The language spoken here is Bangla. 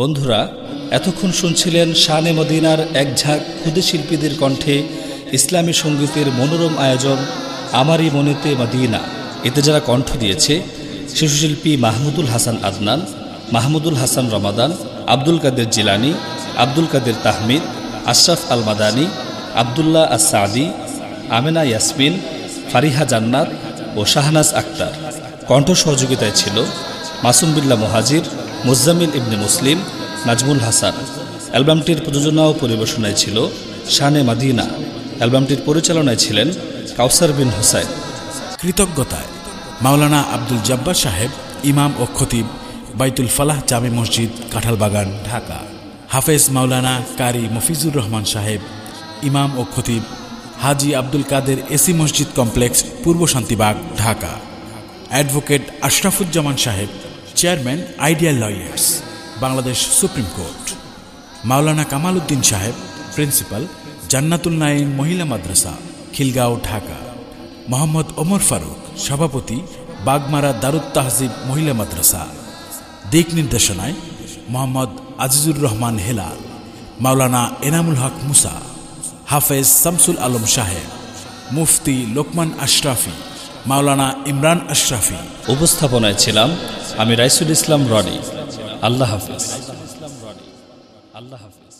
বন্ধুরা, এতক্ষণ শুনছিলেন শানে মদিনার এক ঝাঁক ক্ষুদে শিল্পীদের কণ্ঠে ইসলামী সঙ্গীতের মনোরম আয়োজন, আমারই মনেতে মদিনা। এতে যারা কণ্ঠ দিয়েছে, শিশুশিল্পী মাহমুদুল হাসান আদনান, মাহমুদুল হাসান রমাদান, আব্দুল কাদের জিলানি, আব্দুল কাদের তাহমিদ, আশরাফ আল মাদানি আবদুল্লাহ আসাদি আমেনা ইয়াসমিন, ফারিহা জান্নাত ও শাহনাজ আক্তার। কণ্ঠ সহযোগিতায় ছিল মাসুম বিল্লা মোহাজির মুজাম্মিল ইবনে মুসলিম, নাজমুল হাসান। অ্যালবামটির প্রযোজনা ও পরিবেশনায় ছিল শানে মাদিনা। অ্যালবামটির পরিচালনায় ছিলেন কাউসার বিন হোসাইন। কৃতজ্ঞতায় মাওলানা আব্দুল জব্বার সাহেব, ইমাম ও খতিব বাইতুল ফালাহ জামে মসজিদ, কাঁঠালবাগান, ঢাকা। হাফেজ মাওলানা কারি মফিজুর রহমান সাহেব, ইমাম ও খতিব হাজি আব্দুল কাদের এসি মসজিদ কমপ্লেক্স, পূর্ব শান্তিবাগ, ঢাকা। অ্যাডভোকেট আশরাফুজ্জামান সাহেব chairman, ideal lawyers, Bangladesh supreme court. Maulana Kamal Uddin সাহেব, প্রিন্সিপাল, জান্নাতুল নাইন মহিলা মাদ্রাসা, খিলগাঁও, ঢাকা। মোহাম্মদ ওমর ফারুক, সভাপতি, বাগমারা দারুত তাহজিব মহিলা মাদ্রাসা। দিক নির্দেশনায় মোহাম্মদ আজিজুর রহমান হেলাল, মাওলানা এনামুল হক মুসা, হাফেজ শামসুল আলম সাহেব, মুফতি লোকমান আশরাফি মাওলানা ইমরান আশরাফি। উপস্থাপনায় ছিলাম আমি রাইসুল ইসলাম রনি। আল্লাহ হাফিজ। আল্লাহ হাফিজ।